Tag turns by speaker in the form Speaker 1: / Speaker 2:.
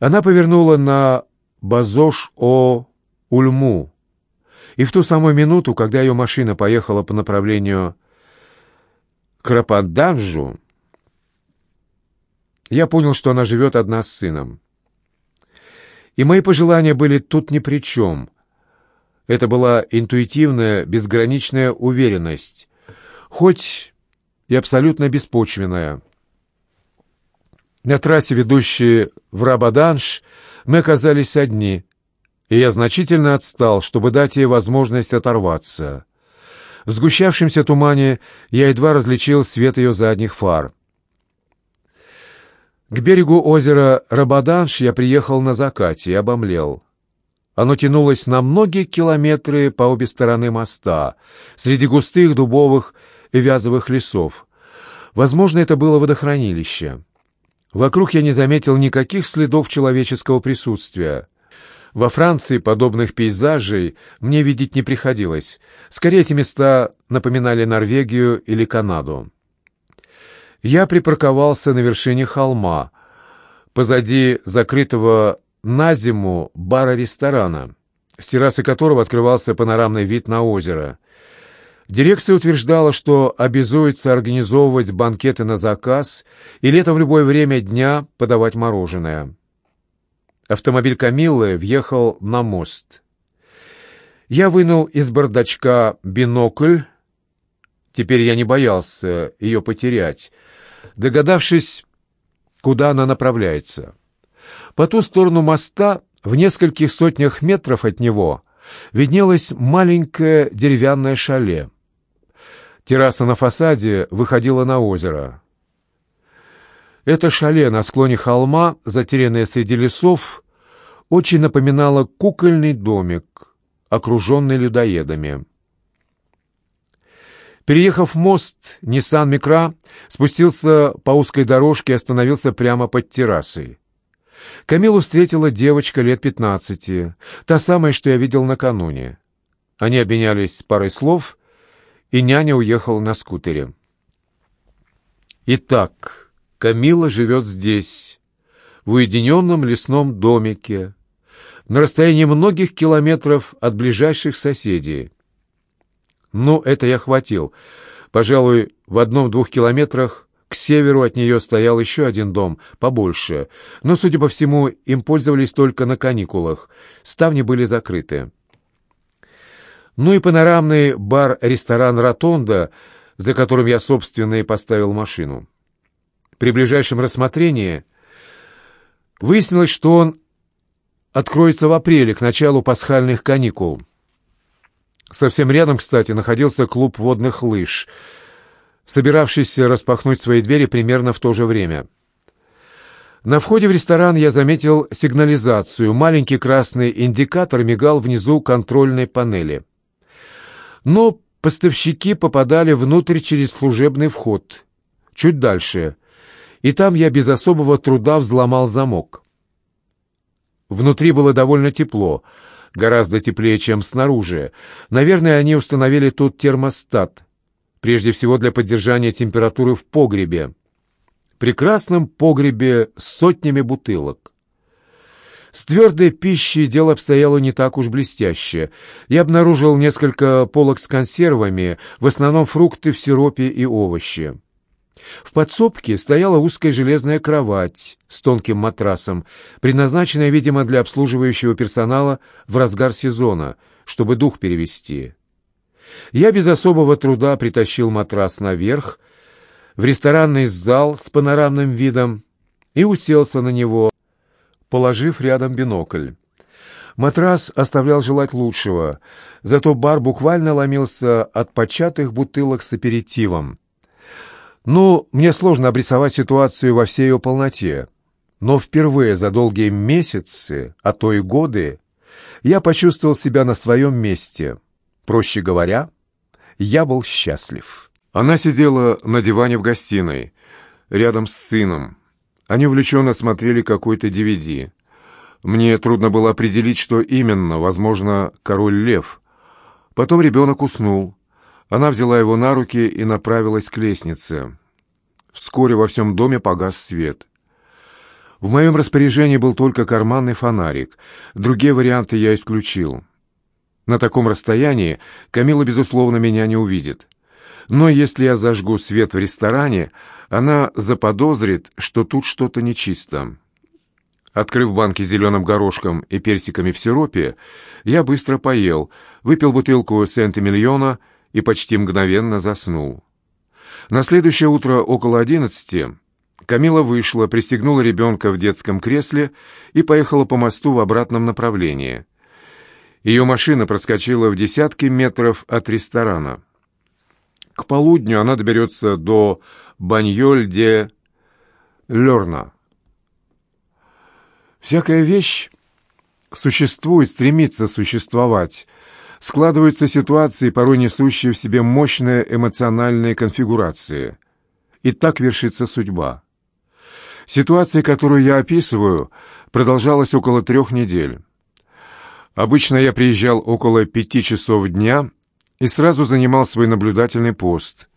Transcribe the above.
Speaker 1: Она повернула на Базош-о-Ульму, и в ту самую минуту, когда ее машина поехала по направлению к Рападанжу, я понял, что она живет одна с сыном. И мои пожелания были тут ни при чем. Это была интуитивная, безграничная уверенность, хоть и абсолютно беспочвенная. На трассе, ведущей в Рабаданш, мы оказались одни, и я значительно отстал, чтобы дать ей возможность оторваться. В сгущавшемся тумане я едва различил свет ее задних фар. К берегу озера Рабаданш я приехал на закате и обомлел. Оно тянулось на многие километры по обе стороны моста, среди густых дубовых и вязовых лесов. Возможно, это было водохранилище. Вокруг я не заметил никаких следов человеческого присутствия. Во Франции подобных пейзажей мне видеть не приходилось. Скорее, эти места напоминали Норвегию или Канаду я припарковался на вершине холма, позади закрытого на зиму бара-ресторана, с террасы которого открывался панорамный вид на озеро. Дирекция утверждала, что обязуется организовывать банкеты на заказ и летом в любое время дня подавать мороженое. Автомобиль Камиллы въехал на мост. Я вынул из бардачка бинокль. Теперь я не боялся ее потерять — догадавшись, куда она направляется. По ту сторону моста, в нескольких сотнях метров от него, виднелось маленькое деревянное шале. Терраса на фасаде выходила на озеро. Это шале на склоне холма, затерянное среди лесов, очень напоминало кукольный домик, окруженный людоедами. Переехав мост, Ниссан Микра спустился по узкой дорожке и остановился прямо под террасой. Камилу встретила девочка лет пятнадцати, та самая, что я видел накануне. Они обменялись парой слов, и няня уехала на скутере. Итак, Камила живет здесь, в уединенном лесном домике, на расстоянии многих километров от ближайших соседей. Ну, это я хватил. Пожалуй, в одном-двух километрах к северу от нее стоял еще один дом, побольше. Но, судя по всему, им пользовались только на каникулах. Ставни были закрыты. Ну и панорамный бар-ресторан «Ротонда», за которым я, собственно, и поставил машину. При ближайшем рассмотрении выяснилось, что он откроется в апреле, к началу пасхальных каникул. Совсем рядом, кстати, находился клуб водных лыж, собиравшийся распахнуть свои двери примерно в то же время. На входе в ресторан я заметил сигнализацию. Маленький красный индикатор мигал внизу контрольной панели. Но поставщики попадали внутрь через служебный вход, чуть дальше, и там я без особого труда взломал замок. Внутри было довольно тепло — гораздо теплее, чем снаружи. Наверное, они установили тут термостат, прежде всего для поддержания температуры в погребе. Прекрасном погребе с сотнями бутылок. С твердой пищей дело обстояло не так уж блестяще. Я обнаружил несколько полок с консервами, в основном фрукты в сиропе и овощи. В подсобке стояла узкая железная кровать с тонким матрасом, предназначенная, видимо, для обслуживающего персонала в разгар сезона, чтобы дух перевести. Я без особого труда притащил матрас наверх, в ресторанный зал с панорамным видом и уселся на него, положив рядом бинокль. Матрас оставлял желать лучшего, зато бар буквально ломился от початых бутылок с аперитивом. Ну, мне сложно обрисовать ситуацию во всей ее полноте, но впервые за долгие месяцы, а то и годы, я почувствовал себя на своем месте. Проще говоря, я был счастлив. Она сидела на диване в гостиной, рядом с сыном. Они увлеченно смотрели какой-то DVD. Мне трудно было определить, что именно, возможно, «Король лев». Потом ребенок уснул. Она взяла его на руки и направилась к лестнице. Вскоре во всем доме погас свет. В моем распоряжении был только карманный фонарик. Другие варианты я исключил. На таком расстоянии Камила, безусловно, меня не увидит. Но если я зажгу свет в ресторане, она заподозрит, что тут что-то нечисто. Открыв банки зеленым горошком и персиками в сиропе, я быстро поел, выпил бутылку Сент-Эмильона и почти мгновенно заснул. На следующее утро около одиннадцати Камила вышла, пристегнула ребенка в детском кресле и поехала по мосту в обратном направлении. Ее машина проскочила в десятки метров от ресторана. К полудню она доберется до Баньоль-де-Лерна. Всякая вещь существует, стремится существовать. Складываются ситуации, порой несущие в себе мощные эмоциональные конфигурации. И так вершится судьба. Ситуация, которую я описываю, продолжалась около трех недель. Обычно я приезжал около пяти часов дня и сразу занимал свой наблюдательный пост.